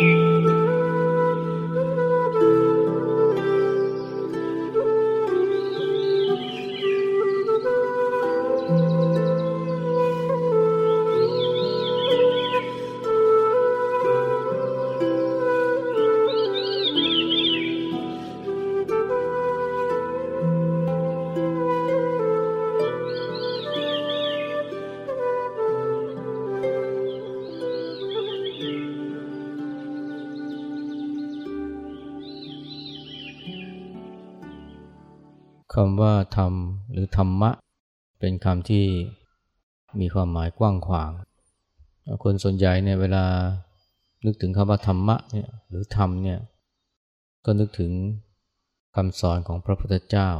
คำว่าธรรมหรือธรรมะ เป็นคำที่มีความหมายกว้างขวาง คนส่วนใหญ่เนี่ยเวลานึกถึงคำว่าธรรมะเนี่ยหรือธรรมเนี่ยก็นึกถึงคำสอนของพระพุทธเจ้า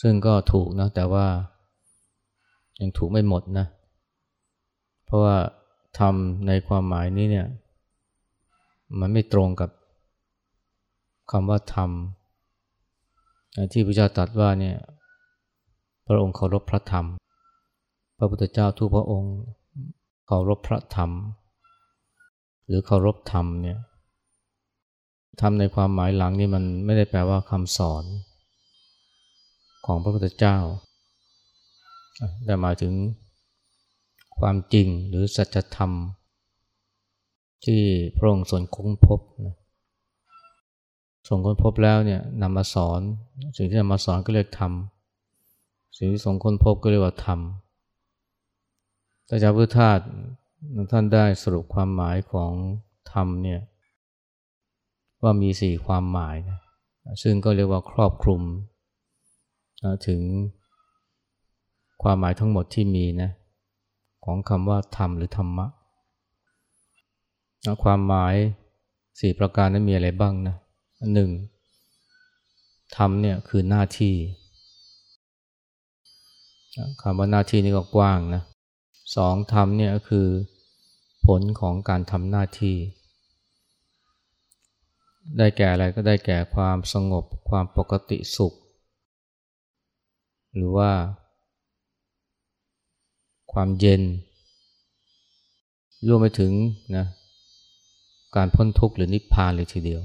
ซึ่งก็ถูกนะแต่ว่ายังถูกไม่หมดนะ เพราะว่าธรรมในความหมายนี้เนี่ยมันไม่ตรงกับคำว่าธรรม ที่พระเจ้าตรัสว่าเนี่ยพระองค์เคารพพระธรรม พระพุทธเจ้าทุกพระองค์เคารพพระธรรม หรือเคารพธรรมเนี่ยธรรมในความหมายหลังนี่มันไม่ได้แปลว่าคำสอน ของพระพุทธเจ้า แต่หมายถึงความจริงหรือสัจธรรม ที่พระองค์ทรงค้นพบนะ ส่งค้นพบแล้วเนี่ยนำมาสอน สิ่งที่นำมาสอนก็เรียกธรรมสิ่งที่ส่งค้นพบก็เรียกว่าธรรมแต่จาพุทธทาสท่านได้สรุปความหมายของธรรมเนี่ยว่ามีสี่ความหมายนะซึ่งก็เรียกว่าครอบคลุมถึงความหมายทั้งหมดที่มีนะของคำว่าธรรมหรือธรรมะความหมายสี่ประการนั้นมีอะไรบ้างนะ หนึ่งทำเนี่ยคือหน้าที่คำว่าหน้าที่นี่ก็กว้างนะสองทำเนี่ยก็คือผลของการทำหน้าที่ ได้แก่อะไรก็ได้แก่ความสงบความปกติสุข หรือว่า ความเย็น รวมไปถึงนะการพ้นทุกข์หรือนิพพานเลยทีเดียว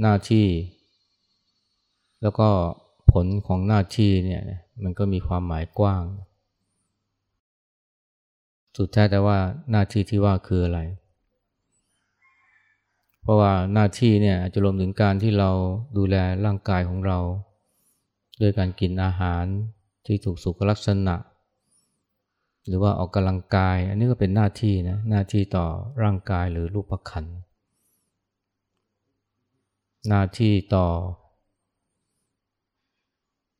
หน้าที่ แล้วก็ผลของหน้าที่เนี่ยมันก็มีความหมายกว้าง สุดแท้แต่ว่าหน้าที่ที่ว่าคืออะไร เพราะว่าหน้าที่เนี่ยจะรวมถึงการที่เราดูแลร่างกายของเราด้วยการกินอาหารที่ถูกสุขลักษณะ หรือว่าออกกำลังกาย อันนี้ก็เป็นหน้าที่นะหน้าที่ต่อร่างกายหรือรูปขันธ์ หน้าที่ต่อ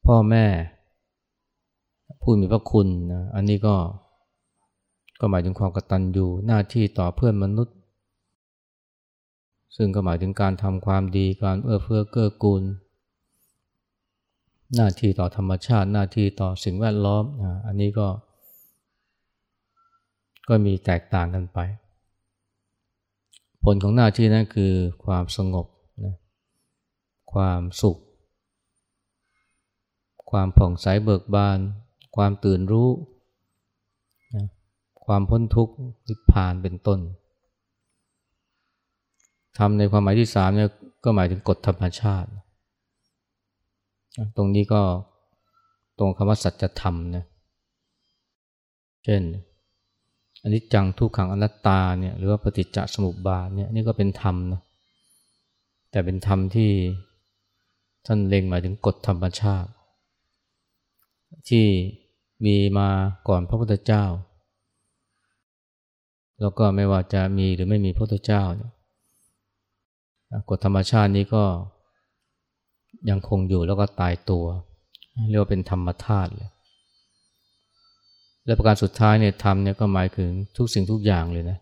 พ่อแม่ ผู้มีพระคุณนะอันนี้ก็ก็หมายถึงความกตัญญูหน้าที่ต่อเพื่อนมนุษย์ ซึ่งก็หมายถึงการทำความดีการเอื้อเฟื้อเกื้อกูล หน้าที่ต่อธรรมชาติ หน้าที่ต่อสิ่งแวดล้อมอันนี้ก็ ก็มีแตกต่างกันไป ผลของหน้าที่นั้นคือความสงบ ความสุข ความผ่องใสเบิกบาน ความตื่นรู้ ความพ้นทุกข์นิพพานเป็นต้นทำในความหมายที่สามเนี่ยก็หมายถึงกฎธรรมชาติ ตรงนี้ก็ตรงคำว่าสัจธรรมนะเช่นอันนี้จังทุกขังอนัตตาเนี่ยหรือว่าปฏิจจสมุปบาทเนี่ยนี่ก็เป็นธรรมนะแต่เป็นธรรมที่ ท่านเล็งหมายถึงกฎธรรมชาติ ที่มีมาก่อนพระพุทธเจ้า แล้วก็ไม่ว่าจะมีหรือไม่มีพระพุทธเจ้ากฎธรรมชาตินี้ก็ยังคงอยู่แล้วก็ตายตัว เรียกว่าเป็นธรรมธาตุเลยและประการสุดท้ายเนี่ยธรรมเนี่ยก็หมายถึงทุกสิ่งทุกอย่างเลยนะ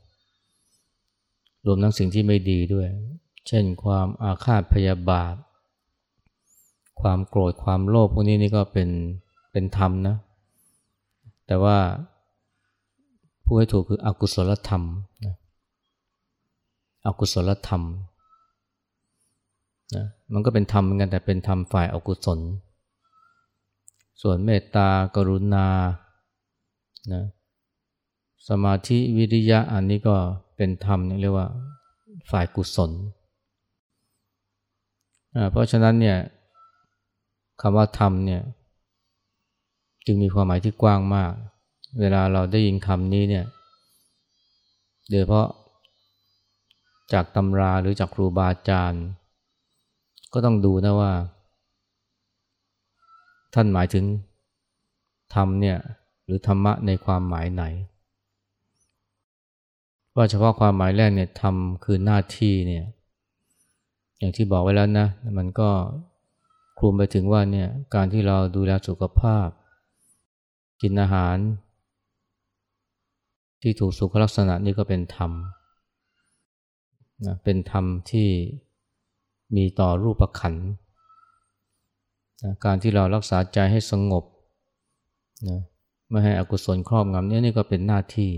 รวมทั้งสิ่งที่ไม่ดีด้วย เช่นความอาฆาตพยาบาท ความโกรธความโลภพวกนี้นี่ก็เป็นเป็นธรรมนะ แต่ว่าผู้ให้ถูกคืออกุศลธรรมนะอกุศลธรรมนะมันก็เป็นธรรมเหมือนกันแต่เป็นธรรมฝ่ายอกุศล ส่วนเมตตากรุณานะสมาธิวิริยะอันนี้ก็เป็นธรรมเรียกว่าฝ่ายกุศล เพราะฉะนั้นเนี่ย คำว่าธรรมเนี่ยจึงมีความหมายที่กว้างมาก เวลาเราได้ยินคำนี้เนี่ยโดยเพราะจากตำราหรือจากครูบาอาจารย์ ก็ต้องดูนะว่า ท่านหมายถึงธรรมเนี่ยหรือธรรมะในความหมายไหน ว่าเฉพาะความหมายแรกเนี่ยธรรมคือหน้าที่เนี่ยอย่างที่บอกไว้แล้วนะ มันก็ คลุมไปถึงว่าเนี่ยการที่เราดูแลสุขภาพ กินอาหาร ที่ถูกสุขลักษณะนี่ก็เป็นธรรมนะเป็นธรรมที่มีต่อรูปขันนะการที่เรารักษาใจให้สงบนะไม่ให้อกุศลครอบงำเนี่ยนี่ก็เป็นหน้าที่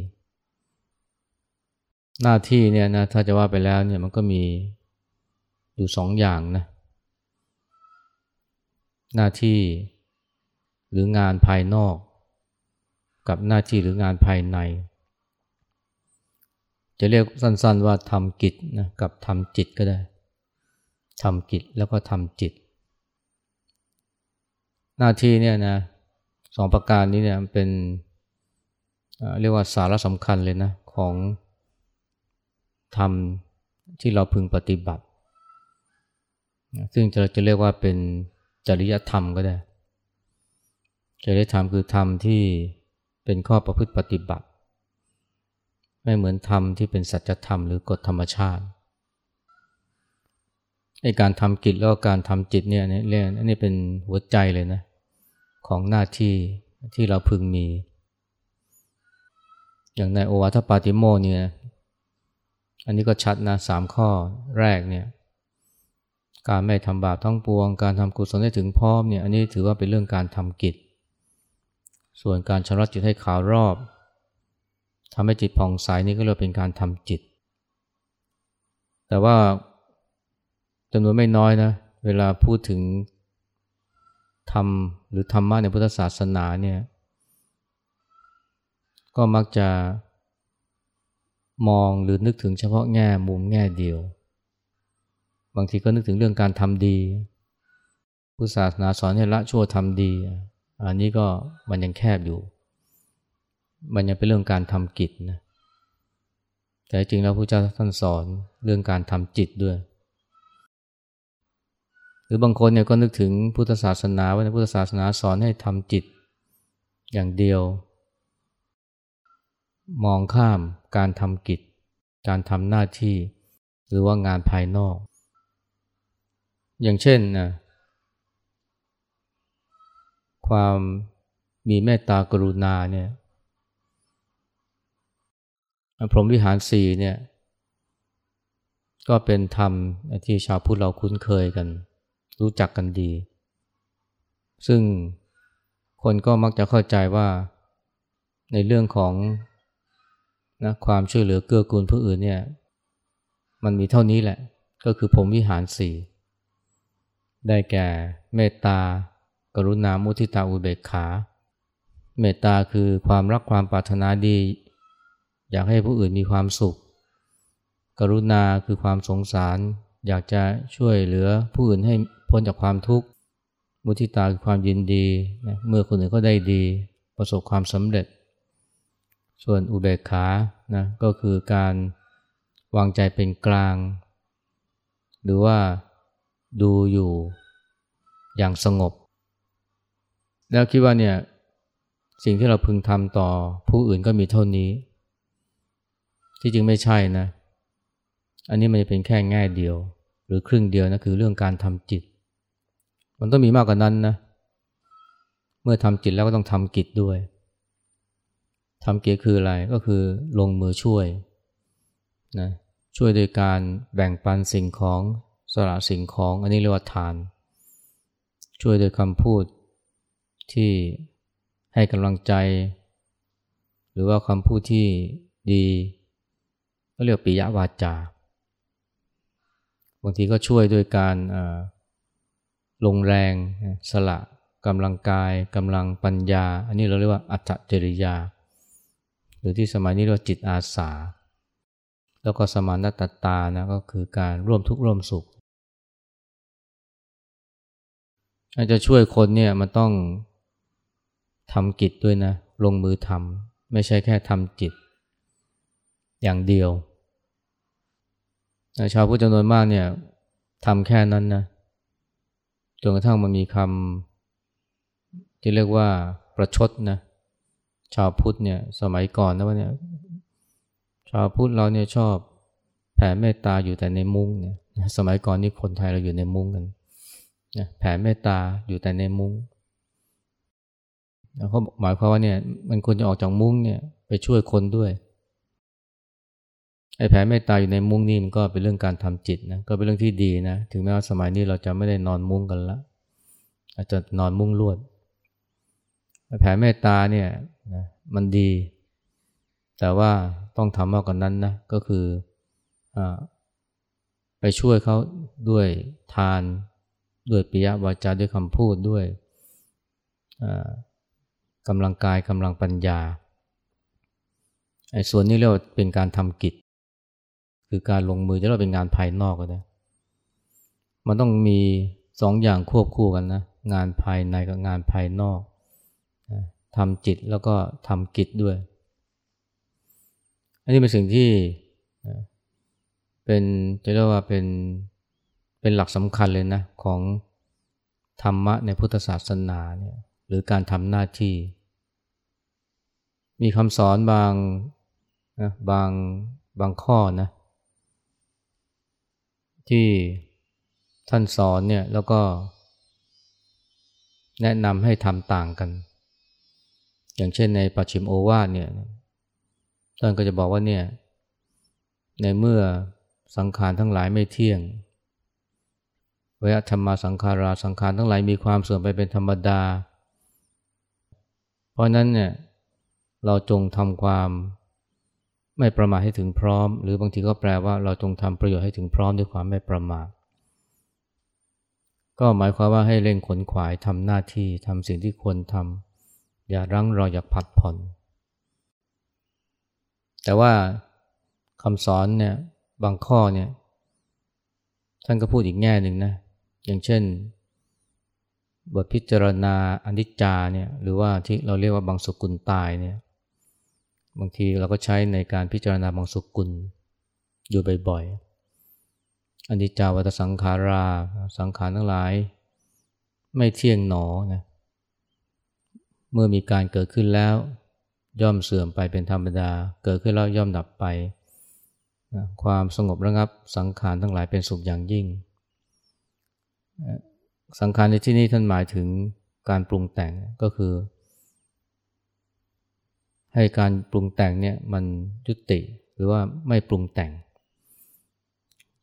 หน้าที่เนี่ยนะถ้าจะว่าไปแล้วเนี่ยมันก็มีอยู่สองอย่างนะ หน้าที่หรืองานภายนอก กับหน้าที่หรืองานภายใน จะเรียกสั้นๆว่าทำกิจนะกับทำจิตก็ได้ทำกิจแล้วก็ทำจิต หน้าที่เนี่ยนะสองประการนี้เนี่ยเป็นเรียกว่าสาระสำคัญเลยนะของธรรมที่เราพึงปฏิบัติ ซึ่งจะจะเรียกว่าเป็น จริยธรรมก็ได้ จริยธรรมคือธรรมที่เป็นข้อประพฤติปฏิบัติ ไม่เหมือนธรรมที่เป็นสัจธรรมหรือกฎธรรมชาติไอการทำกิจแล้วก็การทำจิตเนี่ยนี่เรียกนี่เป็นหัวใจเลยนะของหน้าที่ที่เราพึงมี อย่างในโอวาทปาติโมเนี่ยอันนี้ก็ชัดนะสามข้อแรกเนี่ย การไม่ทำบาปทั้งปวง การทำกุศลให้ถึงพร้อมเนี่ยอันนี้ถือว่าเป็นเรื่องการทำกิจ ส่วนการชำระจิตให้ขาวรอบทำให้จิตผ่องใสนี่ก็เรียกเป็นการทำจิต แต่ว่าจำนวนไม่น้อยนะ เวลาพูดถึงธรรมหรือธรรมะในพุทธศาสนาเนี่ย ก็มักจะมองหรือนึกถึงเฉพาะแง่มุมแง่เดียว บางทีก็นึกถึงเรื่องการทำดีพุทธศาสนาสอนให้ละชั่วทำดี อันนี้ก็มันยังแคบอยู่ มันยังเป็นเรื่องการทำกิจนะแต่จริงแล้วพระเจ้าท่านสอนเรื่องการทำจิตด้วย หรือบางคนเนี่ยก็นึกถึงพุทธศาสนาว่าในพุทธศาสนาสอนให้ทำจิตอย่างเดียว มองข้ามการทำกิจ การทำหน้าที่ หรือว่างานภายนอก อย่างเช่นนะความมีเมตตากรุณาเนี่ยพรหมวิหารสี่เนี่ยก็เป็นธรรมที่ชาวพุทธเราคุ้นเคยกัน รู้จักกันดี ซึ่งคนก็มักจะเข้าใจว่าในเรื่องของนะความช่วยเหลือเกื้อกูลผู้อื่นเนี่ยมันมีเท่านี้แหละ ก็คือพรหมวิหารสี่ ได้แก่เมตตากรุณามุทิตาอุเบกขา เมตตาคือความรักความปรารถนาดี อยากให้ผู้อื่นมีความสุข กรุณาคือความสงสาร อยากจะช่วยเหลือผู้อื่นให้พ้นจากความทุกข์ มุทิตาคือความยินดีเมื่อคนอื่นก็ได้ดี ประสบความสำเร็จ ส่วนอุเบกขานะก็คือการวางใจเป็นกลาง หรือว่า ดูอยู่อย่างสงบ แล้วคิดว่าเนี่ยสิ่งที่เราพึงทำต่อผู้อื่นก็มีเท่านี้ ที่จริงไม่ใช่นะ อันนี้มันจะเป็นแค่แง่เดียว หรือครึ่งเดียวนะคือเรื่องการทำจิต มันต้องมีมากกว่านั้นนะเมื่อทำจิตแล้วก็ต้องทำกิจด้วยทำกิจคืออะไรก็คือลงมือช่วยนะช่วยโดยการแบ่งปันสิ่งของ สละสิ่งของอันนี้เรียกว่าทาน ช่วยโดยคำพูดที่ให้กำลังใจ หรือว่าคำพูดที่ดีก็เรียกปิยวาจา บางทีก็ช่วยโดยการลงแรงสละกำลังกายกำลังปัญญา อันนี้เราเรียกว่าอัตจริยาเรือที่สมัยนี้เรียกว่าจิตอาสา แล้วก็สมานตตานะก็คือการร่วมทุกข์ร่วมสุข อาจจะช่วยคนเนี่ยมันต้องทำกิจด้วยนะ ลงมือทำไม่ใช่แค่ทำจิต อย่างเดียวชาวพุทธจำนวนมากเนี่ยทำแค่นั้นนะจนกระทั่งมันมีคำที่เรียกว่าประชดนะชาวพุทธเนี่ยสมัยก่อนนะว่าเนี่ยชาวพุทธเราเนี่ยชอบแผ่เมตตาอยู่แต่ในมุ้งเนี่ยสมัยก่อนนี่คนไทยเราอยู่ในมุ้งกัน นะแผ่เมตตาอยู่แต่ในมุ้งเขาหมายความว่าเนี่ยมันควรจะออกจากมุ้งเนี่ยไปช่วยคนด้วยไอ้แผ่เมตตาอยู่ในมุ้งนี่มันก็เป็นเรื่องการทำจิตนะก็เป็นเรื่องที่ดีนะถึงแม้ว่าสมัยนี้เราจะไม่ได้นอนมุ้งกันละอาจจะนอนมุ้งลวดแผ่เมตตาเนี่ยนะมันดี แต่ว่าต้องทำมากกว่านนั้นนะก็คืออไปช่วยเขาด้วยทาน ด้วยปิยวาจาด้วยคำพูดด้วยกำลังกายกำลังปัญญาไอ้ส่วนนี้เรียกว่าเป็นการทำกิจ คือการลงมือจะเรียกเป็นงานภายนอกก็ได้มันต้องมีสองอย่างควบคู่กันนะงานภายในกับงานภายนอกทำจิตแล้วก็ทำกิจด้วย อันนี้เป็นสิ่งที่เป็นจะเรียกว่าเป็น เป็นหลักสำคัญเลยนะของธรรมะในพุทธศาสนาเนี่ยหรือการทำหน้าที่ มีคำสอนบางนะบางบางข้อนะที่ท่านสอนเนี่ยแล้วก็แนะนำให้ทำต่างกัน อย่างเช่นในปัจฉิมโอวาทเนี่ยท่านก็จะบอกว่าเนี่ยในเมื่อสังขารทั้งหลายไม่เที่ยง วยธรรมาสังขาราสังขารทั้งหลายมีความเสื่อมไปเป็นธรรมดา เพราะนั้นเนี่ยเราจงทำความไม่ประมาทให้ถึงพร้อม หรือบางทีก็แปลว่าเราจงทำประโยชน์ให้ถึงพร้อมด้วยความไม่ประมาทก็หมายความว่าให้เร่งขนขวายทำหน้าที่ทำสิ่งที่ควรทำอย่ารั้งรออย่าพัดผ่อน แต่ว่าคำสอนเนี่ยบางข้อเนี่ยท่านก็พูดอีกแง่หนึ่งนะ อย่างเช่น บทพิจารณาอนิจจาเนี่ยหรือว่าที่เราเรียกว่าบางสุกุลตายเนี่ยบางทีเราก็ใช้ในการพิจารณาบางสุกุลอยู่บ่อยๆอนิจจาวัตสังขาราสังขารทั้งหลาย ไม่เที่ยงหนอนะเมื่อมีการเกิดขึ้นแล้ว ย่อมเสื่อมไปเป็นธรรมดา เกิดขึ้นแล้วย่อมดับไปนะความสงบระงับสังขารทั้งหลายเป็นสุขอย่างยิ่ง สังขารในที่นี้ท่านหมายถึงการปรุงแต่งก็คือ ให้การปรุงแต่งเนี่ยมันยุติหรือว่าไม่ปรุงแต่ง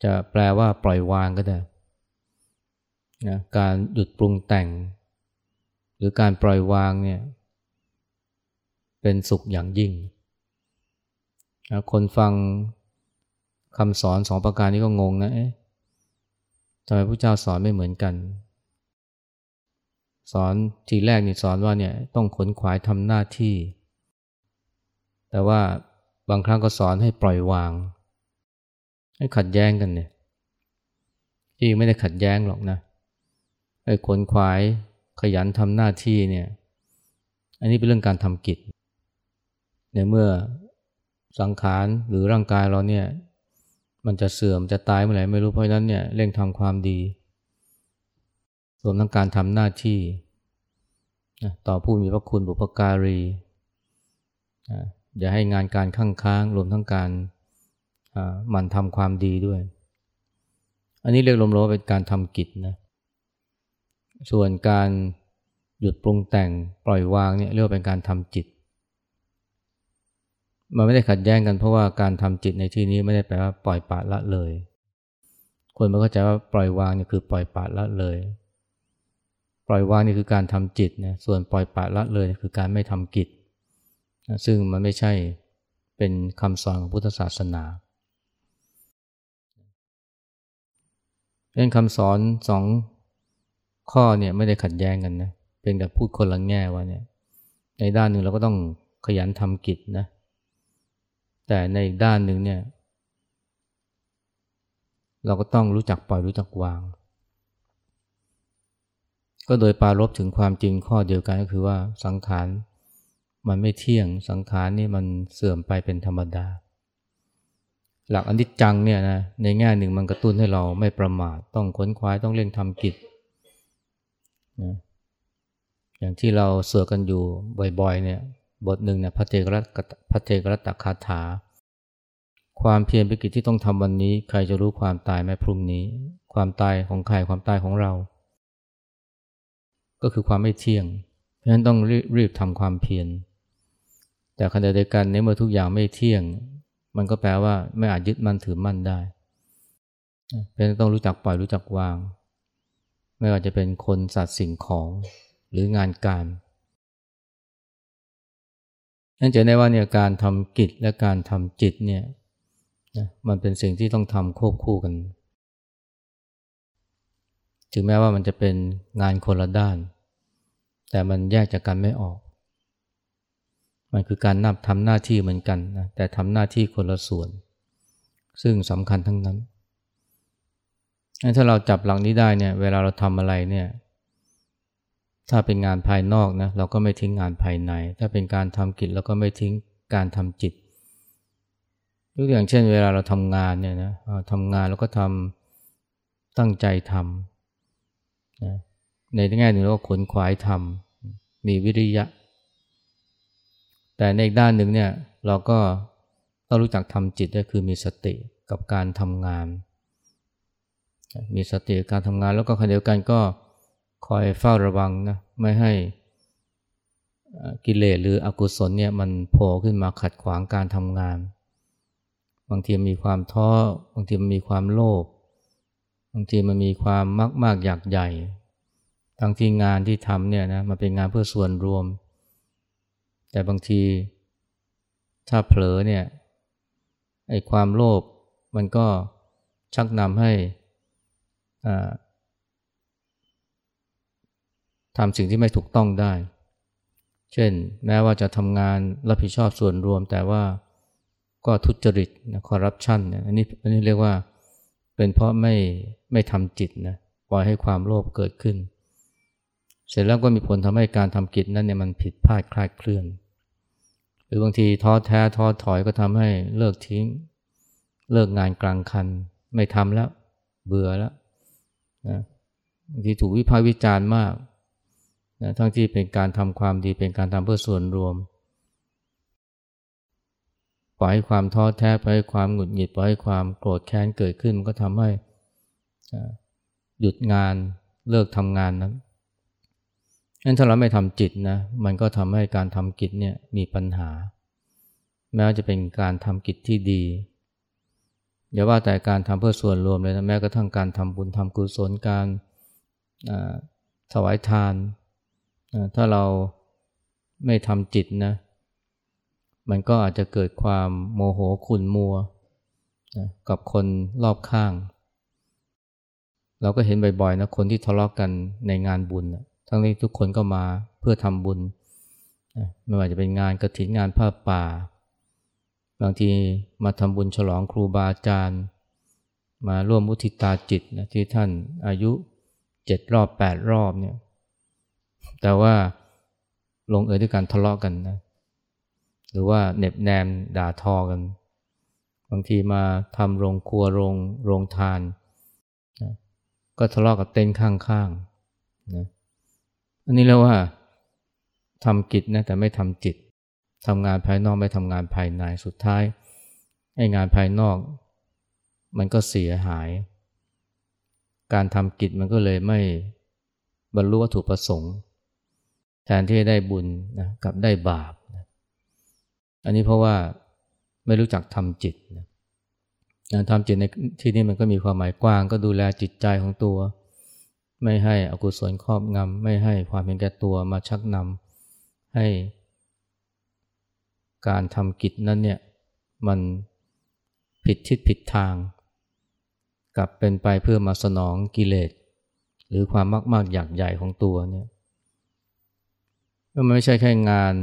จะแปลว่าปล่อยวางก็ได้นะการหยุดปรุงแต่ง หรือการปล่อยวางเนี่ยเป็นสุขอย่างยิ่งนะคนฟังคำสอนสองประการนี้ก็งงนะเอ๊ะ ทำไมพระเจ้าสอนไม่เหมือนกัน สอนทีแรกนี่สอนว่าเนี่ยต้องขนขวายทำหน้าที่ แต่ว่าบางครั้งก็สอนให้ปล่อยวาง ให้ขัดแย้งกันเนี่ยที่ไม่ได้ขัดแย้งหรอกนะไอ้ขนขวายขยันทำหน้าที่เนี่ย อันนี้เป็นเรื่องการทำกิจในเมื่อสังขารหรือร่างกายเราเนี่ย มันจะเสื่อมจะตายเมื่อไหร่ไม่รู้เพราะนั้นเนี่ยเร่งทำความดี รวมทั้งการทำหน้าที่ต่อผู้มีพระคุณบุพการี อย่าให้งานการข้างค้าง รวมทั้งการหมั่นทำความดีด้วย อันนี้เรียกรวมๆว่าเป็นการทำกิจนะส่วนการหยุดปรุงแต่งปล่อยวางเนี่ยเรียกว่าเป็นการทำจิต มันไม่ได้ขัดแย้งกันเพราะว่าการทำจิตในที่นี้ไม่ได้แปลว่าปล่อยปละละเลย คนมันก็จะว่าปล่อยวางเนี่ยคือปล่อยปละละเลย ปล่อยวางนี่คือการทำจิตนะส่วนปล่อยปละละเลยคือการไม่ทำกิจซึ่งมันไม่ใช่เป็นคำสอนของพุทธศาสนาเป็นคำสอนสองข้อเนี่ยไม่ได้ขัดแย้งกันนะเป็นแต่พูดคนละแง่ว่าเนี่ยในด้านหนึ่งเราก็ต้องขยันทำกิจนะ แต่ในอีกด้านหนึ่งเนี่ย เราก็ต้องรู้จักปล่อยรู้จักวาง ก็โดยปารบถึงความจริงข้อเดียวกันก็คือว่าสังขารมันไม่เที่ยงสังขารนี่มันเสื่อมไปเป็นธรรมดา หลักอนิจจังเนี่ยนะในแง่หนึ่งมันกระตุ้นให้เราไม่ประมาทต้องขนคว้าต้องเร่งทำกิจนะอย่างที่เราเสือกันอยู่บ่อยๆเนี่ย บทหนึ่งเนี่ยพระเทกรัตพระเทกรัตคาถา ความเพียรเป็นกิจที่ต้องทำวันนี้ ใครจะรู้ความตายแม้พรุ่งนี้ ความตายของใครความตายของเรา ก็คือความไม่เที่ยงเพราะฉะนั้นต้องรีบรีบทำความเพียรแต่ขณะเดียวกันในเมื่อทุกอย่างไม่เที่ยง มันก็แปลว่าไม่อาจยึดมั่นถือมั่นได้เพราะฉะนั้นต้องรู้จักปล่อยรู้จักวาง ไม่ว่าจะเป็นคนสัตว์สิ่งของหรืองานการ นั่นจะได้ว่าเนี่ยการทำกิจและการทำจิตเนี่ยนะมันเป็นสิ่งที่ต้องทำควบคู่กัน ถึงแม้ว่ามันจะเป็นงานคนละด้าน แต่มันแยกจากกันไม่ออก มันคือการนับทำหน้าที่เหมือนกันนะแต่ทำหน้าที่คนละส่วน ซึ่งสำคัญทั้งนั้นถ้าเราจับหลังนี้ได้เนี่ยเวลาเราทำอะไรเนี่ย ถ้าเป็นงานภายนอกนะเราก็ไม่ทิ้งงานภายใน ถ้าเป็นการทำกิจเราก็ไม่ทิ้งการทำจิตยกตัวอย่างเช่น เวลาเราทำงานเนี่ยนะทำงานเราก็ทำตั้งใจทำนะในแง่หนึ่งเราก็ขนขวายทำมีวิริยะ แต่ในอีกด้านหนึ่งเนี่ยเราก็ต้องรู้จักทำจิตก็คือมีสติกับการทำงาน มีสติการทำงานแล้วก็ขณะเดียวกันก็ คอยเฝ้าระวังนะไม่ให้กิเลสหรืออกุศลเนี่ยมันโผล่ขึ้นมาขัดขวางการทำงาน บางทีมีความท้อบางทีมันมีความโลภบางทีมันมีความมากมากอยากใหญ่ทั้งที่งานที่ทำเนี่ยนะมันเป็นงานเพื่อส่วนรวม แต่บางทีถ้าเผลอเนี่ยไอ้ความโลภมันก็ชักนำให้ ทำสิ่งที่ไม่ถูกต้องได้ เช่น แม้ว่าจะทำงานรับผิดชอบส่วนรวม แต่ว่าก็ทุจริตนะคอร์รัปชันเนี่ยอันนี้อันนี้เรียกว่าเป็นเพราะไม่ไม่ทำจิตนะปล่อยให้ความโลภเกิดขึ้น เสร็จแล้วก็มีผลทำให้การทำกิจนั้นเนี่ยมันผิดพลาดคลาดเคลื่อน หรือบางทีท้อแท้ท้อถอยก็ทำให้เลิกทิ้ง เลิกงานกลางคัน ไม่ทำแล้ว เบื่อแล้วนะบางทีถูกวิพากษ์วิจารณ์มาก นะทั้งที่เป็นการทำความดีเป็นการทำเพื่อส่วนรวม ปล่อยให้ความท้อแท้ปล่อยให้ความหงุดหงิดปล่อยให้ความโกรธแค้นเกิดขึ้นมันก็ทำให้หยุดงานเลิกทำงานนั้นงั้นถ้าเราไม่ทำจิตนะมันก็ทำให้การทำกิจเนี่ยมีปัญหา แม้ว่าจะเป็นการทำกิจที่ดีอย่าว่าแต่การทำเพื่อส่วนรวมเลยนะแม้กระทั่งการทำบุญทำกุศลการถวายทาน ถ้าเราไม่ทำจิตนะ มันก็อาจจะเกิดความโมโหขุนมัวนะกับคนรอบข้าง เราก็เห็นบ่อยๆนะคนที่ทะเลาะกกันในงานบุญนะทั้งนี้ทุกคนก็มาเพื่อทำบุญนะไม่ว่าจะเป็นงานกระถินงานผ้าป่า บางทีมาทำบุญฉลองครูบาอาจารย์ มาร่วมมุทิตาจิตนะที่ท่านอายุเจ็ดรอบแปดรอบเนี่ย แต่ว่าลงเอยด้วยการทะเลาะกันนะ หรือว่าเน็บแนมด่าทอกัน บางทีมาทำโรงครัวโรงโรงทานนะก็ทะเลาะกับเต้นข้างๆนะอันนี้เรียกว่าทำกิจนะแต่ไม่ทำจิตทำงานภายนอกไม่ทำงานภายในสุดท้ายไอ้งานภายนอก มันก็เสียหาย การทำกิจมันก็เลยไม่บรรลุวัตถุประสงค์ นที่จะได้บุญนะกับได้บาปนะอันนี้เพราะว่าไม่รู้จักทำจิตนะทำจิตในที่นี้มันก็มีความหมายกว้าง ก็ดูแลจิตใจของตัว ไม่ให้อกุศลครอบงำไม่ให้ความเห็นแก่ตัวมาชักนำให้การทำกิจนั้นเนี่ยมันผิดทิศผิดทาง กลับเป็นไปเพื่อมาสนองกิเลส หรือความมากมากอยากใหญ่ของตัวเนี่ย ก็ไม่ใช่แค่งาน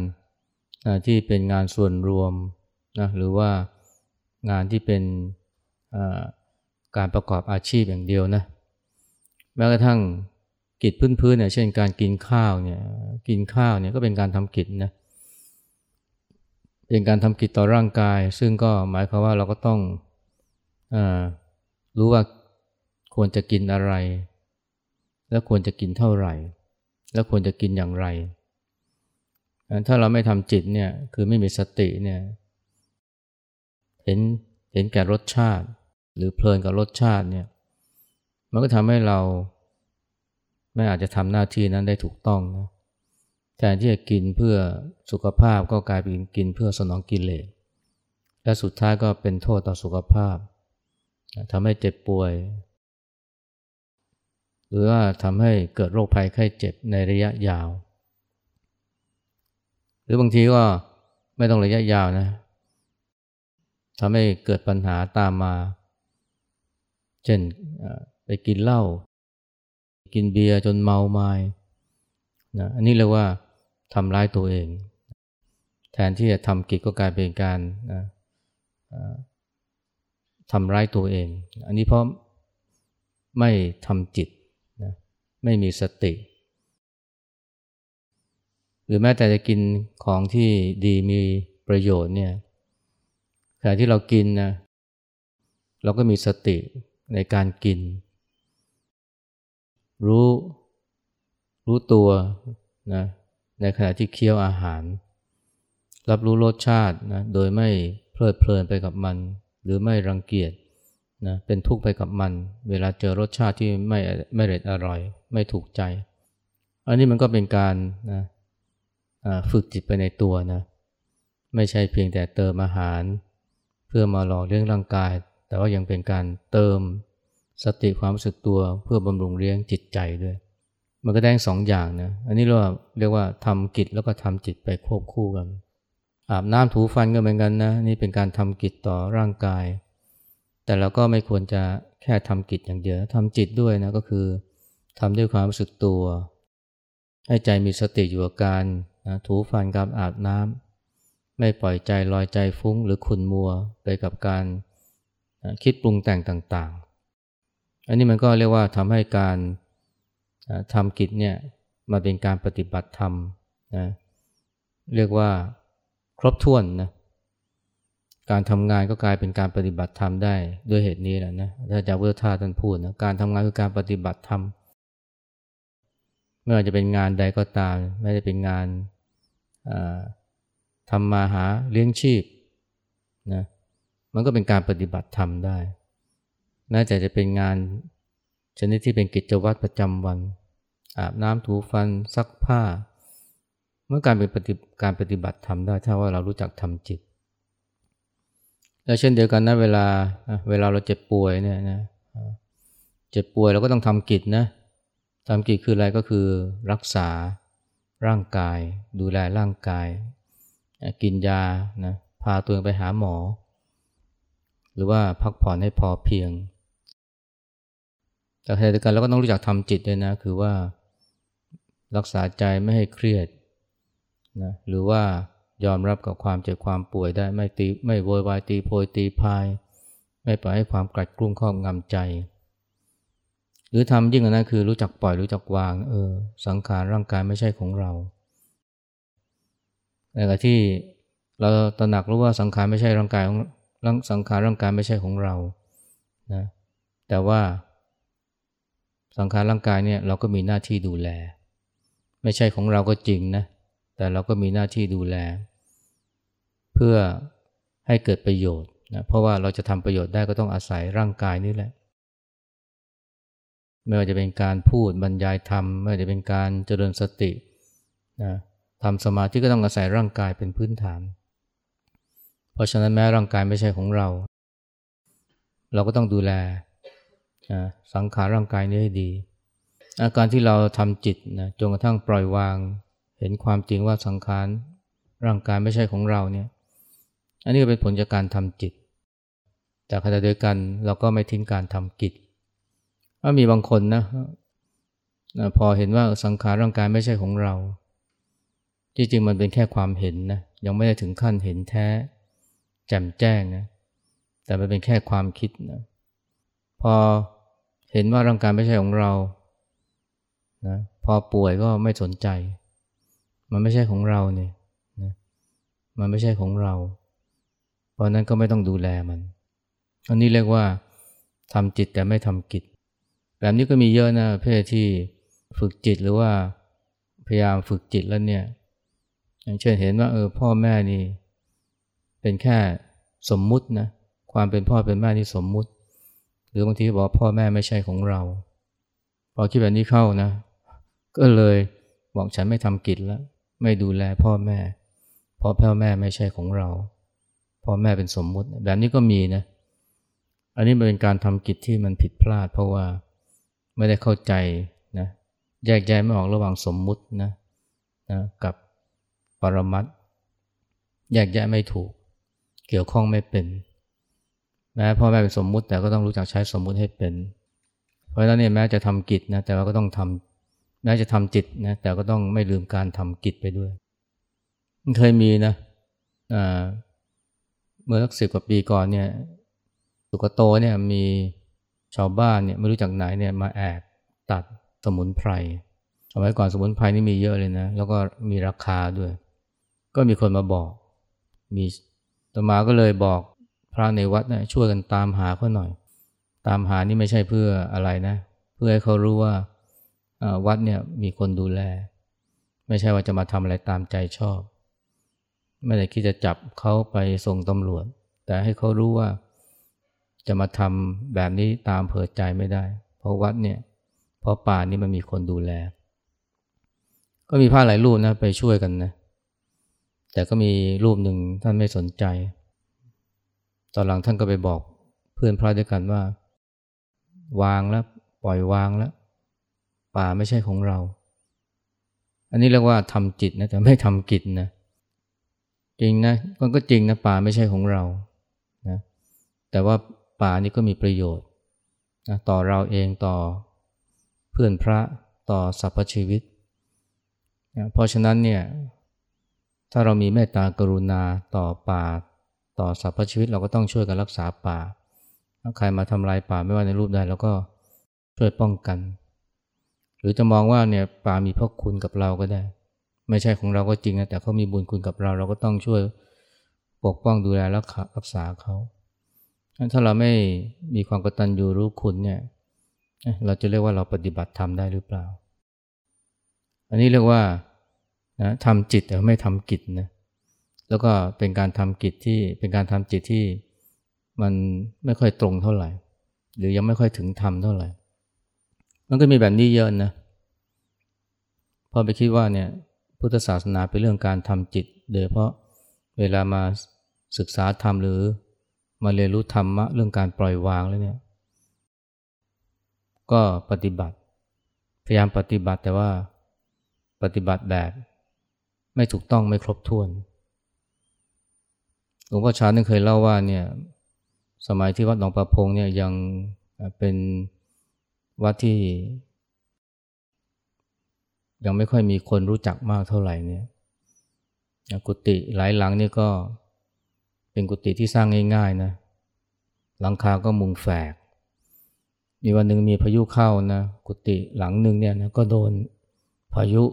ที่เป็นงานส่วนรวมนะหรือว่างานที่เป็นการประกอบอาชีพอย่างเดียวนะแม้กระทั่งกิจพื้นๆเนี่ยเช่นการกินข้าวเนี่ยกินข้าวเนี่ยก็เป็นการทำกิจนะเป็นการทำกิจต่อร่างกาย ซึ่งก็หมายความว่าเราก็ต้องอรู้ว่าควรจะกินอะไร และควรจะกินเท่าไหร่ และควรจะกินอย่างไร ถ้าเราไม่ทำจิตเนี่ยคือไม่มีสติเนี่ยเห็นเห็นแก่รสชาติ หรือเพลินกับรสชาติเนี่ยมันก็ทำให้เราไม่อาจจะทำหน้าที่นั้นได้ถูกต้องนะแทนที่จะกินเพื่อสุขภาพก็กลายเป็นกินเพื่อสนองกิเลสและสุดท้ายก็เป็นโทษต่อสุขภาพทำให้เจ็บป่วย หรือว่าทำให้เกิดโรคภัยไข้เจ็บในระยะยาว หรือบางทีก็ไม่ต้องระยะยาวนะทำให้เกิดปัญหาตามมา เช่นไปกินเหล้ากินเบียร์จนเมาไมา้นะอันนี้เรียกว่าทำร้ายตัวเอง แทนที่จะทำกิจก็กลายเป็นการนะทำร้ายตัวเอง อันนี้เพราะไม่ทำจิตนะไม่มีสติ หรือแม้แต่จะกินของที่ดีมีประโยชน์เนี่ยขณะที่เรากินนะเราก็มีสติในการกิน รู้ รู้ตัวนะในขณะที่เคี้ยวอาหาร รับรู้รสชาตินะโดยไม่เพลิดเพลินไปกับมัน หรือไม่รังเกียจนะเป็นทุกข์ไปกับมัน เวลาเจอรสชาติที่ไม่ไม่เร็ดอร่อย ไม่ถูกใจ อันนี้มันก็เป็นการนะ ฝึกจิตไปในตัวนะไม่ใช่เพียงแต่เติมอาหาร เพื่อมาหล่อเลี้ยงร่างกาย แต่ว่ายังเป็นการเติมสติความรู้สึกตัวเพื่อบำรุงเลี้ยงจิตใจด้วย มันก็ได้สองอย่างนะอันนี้เราเรียกว่าทำกิจแล้วก็ทำจิตไปควบคู่กันอาบน้ำถูฟันก็เหมือนกันนะนี่เป็นการทำกิจต่อร่างกาย แต่เราก็ไม่ควรจะแค่ทำกิจอย่างเดียวทำจิตด้วยนะก็คือทำด้วยความรู้สึกตัว ให้ใจมีสติอยู่กับการ นะถูฟันกับอาบน้ำไม่ปล่อยใจลอยใจฟุ้งหรือขุนมัวไปกับการคิดปรุงแต่งต่างๆ อันนี้มันก็เรียกว่าทำให้การทำกิจเนี่ยมาเป็นการปฏิบัติธรรมนะเรียกว่าครบถ้วนนะการทำงานก็กลายเป็นการปฏิบัติธรรมได้ด้วยเหตุนี้แหละนะถ้าจากพุทธทาสท่านพูดนะการทำงานคือการปฏิบัติธรรมไม่ว่าจะเป็นงานใดก็ตาม ไม่ได้เป็นงาน ทำมาหาเลี้ยงชีพนะมันก็เป็นการปฏิบัติธรรมได้แม้แต่จะเป็นงานชนิดที่เป็นกิจวัตรประจำวัน อาบน้ำถูฟันซักผ้า เมื่อการเป็นปฏิการปฏิบัติทำได้ถ้าว่าเรารู้จักทำจิต และเช่นเดียวกันนะเวลาเวลาเราเจ็บป่วยเนี่ยนะเจ็บป่วยเราก็ต้องทำกิจนะทำกิจคืออะไรก็คือรักษา ร่างกาย ดูแลร่างกาย กินยานะพาตัวเองไปหาหมอ หรือว่าพักผ่อนให้พอเพียง แต่ขณะเดียวกันเราก็ต้องรู้จักทำจิตด้วยนะ คือว่ารักษาใจไม่ให้เครียดนะหรือว่ายอมรับกับความเจ็บความป่วยได้ไม่ตีไม่โวยวายตีโพยตีพาย ไม่ปล่อยให้ความกัดกลุ้มครอบงำใจ หรือทำยิ่งกว่านั้นคือรู้จักปล่อยรู้จักวาง เออ สังขารร่างกายไม่ใช่ของเราในขณะที่เราตระหนักรู้ว่าสังขารไม่ใช่ร่างกายของสังขารร่างกายไม่ใช่ของเรานะแต่ว่าสังขารร่างกายเนี่ยเราก็มีหน้าที่ดูแล ไม่ใช่ของเราก็จริงนะแต่เราก็มีหน้าที่ดูแล เพื่อให้เกิดประโยชน์นะเพราะว่าเราจะทำประโยชน์ได้ก็ต้องอาศัยร่างกายนี่แหละ ไม่ว่าจะเป็นการพูดบรรยายธรรม ไม่ว่าจะเป็นการเจริญสตินะทำสมาธิก็ต้องอาศัยร่างกายเป็นพื้นฐาน เพราะฉะนั้นแม้ร่างกายไม่ใช่ของเรา เราก็ต้องดูแลสังขารร่างกายนี้ให้ดี อาการที่เราทำจิตนะจนกระทั่งปล่อยวาง เห็นความจริงว่าสังขารร่างกายไม่ใช่ของเราเนี่ย อันนี้ก็เป็นผลจากการทำจิต แต่ขณะเดียวกันเราก็ไม่ทิ้งการทำกิจ ถ้ามีบางคนนะพอเห็นว่าสังขารร่างกายไม่ใช่ของเรา ที่จริงมันเป็นแค่ความเห็นนะยังไม่ได้ถึงขั้นเห็นแท้ แจ่มแจ้งนะแต่มันเป็นแค่ความคิดนะพอเห็นว่าร่างกายไม่ใช่ของเรานะพอป่วยก็ไม่สนใจ มันไม่ใช่ของเราเนี่ยนะมันไม่ใช่ของเรา เพราะนั้นก็ไม่ต้องดูแลมัน อันนี้เรียกว่าทำจิตแต่ไม่ทำกิจ แบบนี้ก็มีเยอะนะเพศที่ฝึกจิตหรือว่าพยายามฝึกจิตแล้วเนี่ย อย่างเช่นเห็นว่าเออพ่อแม่นี่ เป็นแค่สมมุตินะความเป็นพ่อเป็นแม่นี่สมมุติ หรือบางทีบอกพ่อแม่ไม่ใช่ของเรา พอคิดแบบนี้เข้านะ ก็เลยบอกฉันไม่ทำกิจแล้ว ไม่ดูแลพ่อแม่ เพราะพ่อแม่ไม่ใช่ของเรา พ่อแม่เป็นสมมุติ แบบนี้ก็มีนะ อันนี้เป็นการทำกิจที่มันผิดพลาด เพราะว่า ไม่ได้เข้าใจนะแยกแยะไม่ออกระหว่างสมมุตินะนะกับปรมัตแยกแยะไม่ถูก เกี่ยวข้องไม่เป็น แม้พ่อแม่เป็นสมมุติแต่ก็ต้องรู้จักใช้สมมุติให้เป็น เพราะฉะนั้นเนี่ยแม้จะทำกิจนะแต่ว่าก็ต้องทำแม้จะทำจิตนะแต่ก็ต้องไม่ลืมการทำกิจไปด้วย มันเคยมีนะเมื่อสักสิบกว่าปีก่อนเนี่ยสุกโตเนี่ยมี ชาวบ้านเนี่ยไม่รู้จักไหนเนี่ยมาแอบตัดสมุนไพรสมัยก่อนสมุนไพรนี่มีเยอะเลยนะ แล้วก็มีราคาด้วย ก็มีคนมาบอก มีตมาก็เลยบอกพระในวัดนะช่วยกันตามหาเขาหน่อย ตามหานี่ไม่ใช่เพื่ออะไรนะ เพื่อให้เขารู้ว่าวัดเนี่ยมีคนดูแล ไม่ใช่ว่าจะมาทำอะไรตามใจชอบ ไม่ได้คิดจะจับเขาไปส่งตำรวจ แต่ให้เขารู้ว่า จะมาทำแบบนี้ตามเผิดใจไม่ได้ เพราะวัดเนี่ย เพราะป่านี้มันมีคนดูแล ก็มีพระหลายรูปนะไปช่วยกันนะ แต่ก็มีรูปหนึ่งท่านไม่สนใจ ตอนหลังท่านก็ไปบอกเพื่อนพระด้วยกันว่า วางแล้วปล่อยวางแล้ว ป่าไม่ใช่ของเรา อันนี้เรียกว่าทำจิตนะแต่ไม่ทำกิจนะจริงนะมันก็จริงนะป่าไม่ใช่ของเรานะแต่ว่า ป่านี้ก็มีประโยชน์นะต่อเราเองต่อเพื่อนพระต่อสรรพชีวิตนะเพราะฉะนั้นเนี่ยถ้าเรามีเมตตากรุณาต่อป่า ต่อสรรพชีวิตเราก็ต้องช่วยกันรักษาป่าถ้าใครมาทำลายป่าไม่ว่าในรูปใดเราก็ช่วยป้องกัน หรือจะมองว่าเนี่ยป่ามีพระคุณกับเราก็ได้ ไม่ใช่ของเราก็จริงนะแต่เขามีบุญคุณกับเรา เราก็ต้องช่วยปกป้องดูแลรักษาเขา ถ้าเราไม่มีความกตัญญูรู้คุณเนี่ยเราจะเรียกว่าเราปฏิบัติธรรมได้หรือเปล่า อันนี้เรียกว่านะทำจิตแต่ไม่ทำกิจนะแล้วก็เป็นการทำกิจที่เป็นการทำจิตที่มันไม่ค่อยตรงเท่าไหร่ หรือยังไม่ค่อยถึงธรรมเท่าไหร่ มันก็มีแบบนี้เยอะนะพอไปคิดว่าเนี่ยพุทธศาสนาเป็นเรื่องการทำจิต โดยเพราะเวลามาศึกษาธรรมหรือ มาเรียนรู้ธรรมะเรื่องการปล่อยวางแล้วเนี่ยก็ปฏิบัติ พยายามปฏิบัติแต่ว่าปฏิบัติแบบไม่ถูกต้องไม่ครบถ้วนหลวงพ่อชาเนี่เคยเล่าว่าเนี่ยสมัยที่วัดหนองประพงเนี่ยยังเป็นวัดที่ ยังไม่ค่อยมีคนรู้จักมากเท่าไหร่เนี่ยกุฏิหลายหลังนี่ก็ เป็นกุฏิที่สร้างง่ายๆนะหลังคาก็มุงแฝก มีวันหนึ่งมีพายุเข้านะกุฏิหลังหนึ่งเนี่ยนะก็โดนพายุ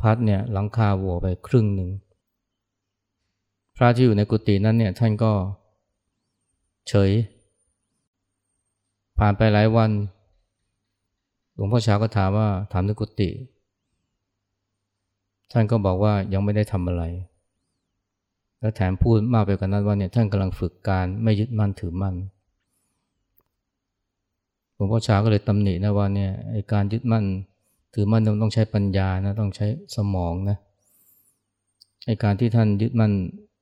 พัดเนี่ยหลังคาหัวไปครึ่งหนึ่งพระที่อยู่ในกุฏินั้นเนี่ยท่านก็เฉย ผ่านไปหลายวัน หลวงพ่อชาก็ถามว่าถามในกุฏิท่านก็บอกว่ายังไม่ได้ทำอะไร แล้วแถมพูดมากไปกว่านั้นว่าเนี่ยท่านกำลังฝึกการไม่ยึดมั่นถือมั่นหลวงพ่อชาก็เลยตำหนินะว่าเนี่ยไอการยึดมั่นถือมั่นต้องใช้ปัญญานะต้องใช้สมองนะไอการที่ท่านยึดมั่น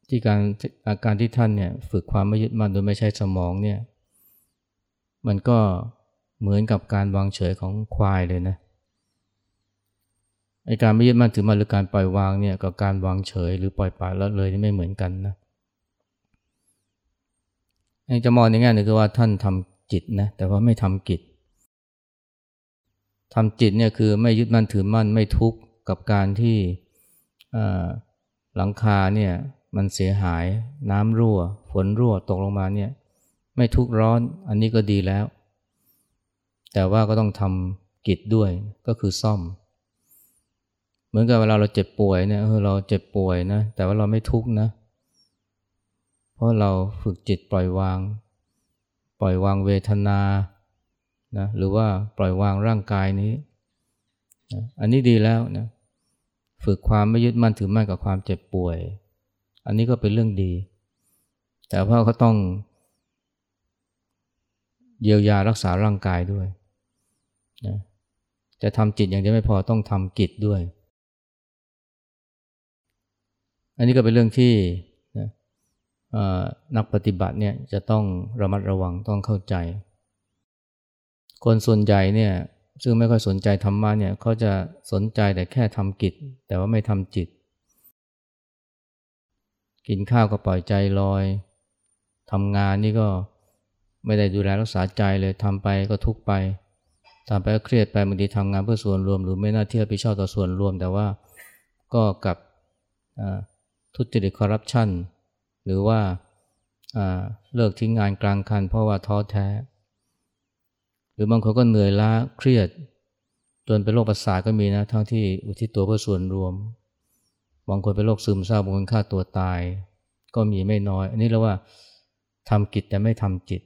ที่การอาการที่ท่านเนี่ยฝึกความไม่ยึดมั่นโดยไม่ใช้สมองเนี่ยมันก็เหมือนกับการวางเฉยของควายเลยนะ ไอการไม่ยึดมั่นถือมั่นหรือการปล่อยวางเนี่ยกับการวางเฉยหรือปล่อยปละละเลยนี่ไม่เหมือนกันนะจะมองในแง่นึงคือว่าท่านทำจิตนะแต่ว่าไม่ทำกิจทำจิตเนี่ยคือไม่ยึดมั่นถือมั่นไม่ทุกข์กับการที่หลังคาเนี่ยมันเสียหายน้ำรั่ว ฝนรั่วตกลงมาเนี่ยไม่ทุกข์ร้อนอันนี้ก็ดีแล้ว แต่ว่าก็ต้องทำกิจด้วยก็คือซ่อม มือนกับเวลาเราเจ็บป่วยเนี่ยเออเราเจ็บป่วยนะ แต่ว่าเราไม่ทุกข์นะ เพราะเราฝึกจิตปล่อยวาง ปล่อยวางเวทนานะหรือว่าปล่อยวางร่างกายนี้นะอันนี้ดีแล้วนะฝึกความไม่ยึดมั่นถือมั่นกับความเจ็บป่วย อันนี้ก็เป็นเรื่องดี แต่ว่าเขาต้อง เยียวยารักษาร่างกายด้วยนะจะทำจิตอย่างเดียวไม่พอต้องทำกิจด้วย อันนี้ก็เป็นเรื่องที่นะนักปฏิบัติเนี่ยจะต้องระมัดระวังต้องเข้าใจ คนส่วนใหญ่เนี่ยซึ่งไม่ค่อยสนใจธรรมะเนี่ยเขาจะสนใจแต่แค่ทำกิจ แต่ว่าไม่ทำจิต กินข้าวก็ปล่อยใจลอยทำงานนี่ก็ไม่ได้ดูแลรักษาใจเลยทำไปก็ทุกไปทำไปก็เครียดไปบางทีทำงานเพื่อส่วนรวม หรือไม่น่าที่จะไปชอบต่อส่วนรวม แต่ว่าก็กับ ทุจริตคอร์รัปชันหรือว่าเลิกทิ้งงานกลางคันเพราะว่าท้อแท้ หรือบางคนก็เหนื่อยล้าเครียด จนเป็นโรคประสาทก็มีนะ ทั้งที่อุทิศตัวเพื่อส่วนรวม บางคนเป็นโรคซึมเศร้าบางคนฆ่าตัวตาย ก็มีไม่น้อย อันนี้เราว่าทำกิจแต่ไม่ทำจิต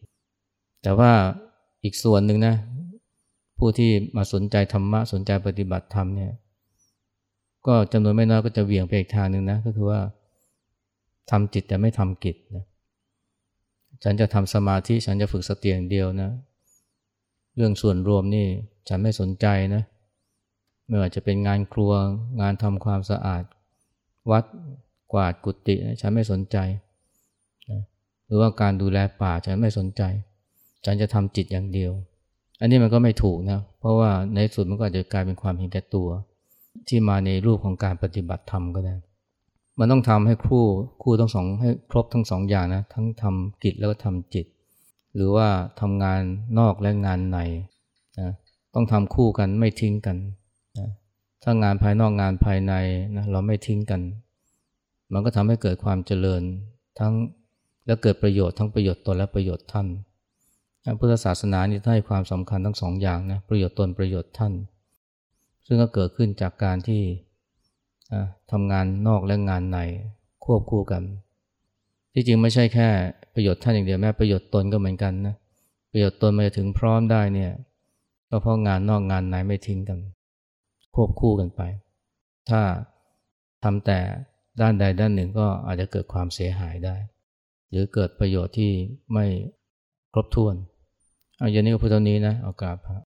แต่ว่าอีกส่วนหนึ่งนะ ผู้ที่มาสนใจธรรมะสนใจปฏิบัติธรรมเนี่ยก็จำนวนไม่น้อยก็จะเวี่ยงไปอีกทางหนึ่งนะก็คือว่า ทำจิตแต่ไม่ทำกิจนะฉันจะทำสมาธิฉันจะฝึกสติอย่างเดียวนะ เรื่องส่วนรวมนี่ฉันไม่สนใจนะไม่ว่าจะเป็นงานครัวงานทำความสะอาด วัดกวาดกุฏิฉันไม่สนใจนะหรือว่าการดูแลป่าฉันไม่สนใจ ฉันจะทำจิตอย่างเดียว อันนี้มันก็ไม่ถูกนะ เพราะว่าในสุดมันก็อาจจะกลายเป็นความเห็นแก่ตัว ที่มาในรูปของการปฏิบัติธรรมก็ได้ มันต้องทำให้คู่คู่ทั้งสองให้ครบทั้งสองอย่างนะทั้งทำกิจแล้วก็ทำจิต หรือว่าทำงานนอกและงานในนะต้องทำคู่กันไม่ทิ้งกันนะถ้างานภายนอกงานภายในนะเราไม่ทิ้งกัน มันก็ทำให้เกิดความเจริญทั้งและเกิดประโยชน์ทั้งประโยชน์ตนและประโยชน์ท่านพุทธศาสนานี่ให้ความสำคัญทั้งสองอย่างนะประโยชน์ตนประโยชน์ท่าน ซึ่งก็เกิดขึ้นจากการที่ ทำงานนอกและงานในควบคู่กัน ที่จริงไม่ใช่แค่ประโยชน์ท่านอย่างเดียวแม้ประโยชน์ตนก็เหมือนกันนะประโยชน์ตนมาถึงพร้อมได้เนี่ยก็เพราะงานนอกงานในไม่ทิ้งกัน ควบคู่กันไป ถ้าทำแต่ด้านใดด้านหนึ่งก็อาจจะเกิดความเสียหายได้ หรือเกิดประโยชน์ที่ไม่ครบถ้วน เอาอย่างนี้ก็พูดเท่านี้นะเอากราบพระ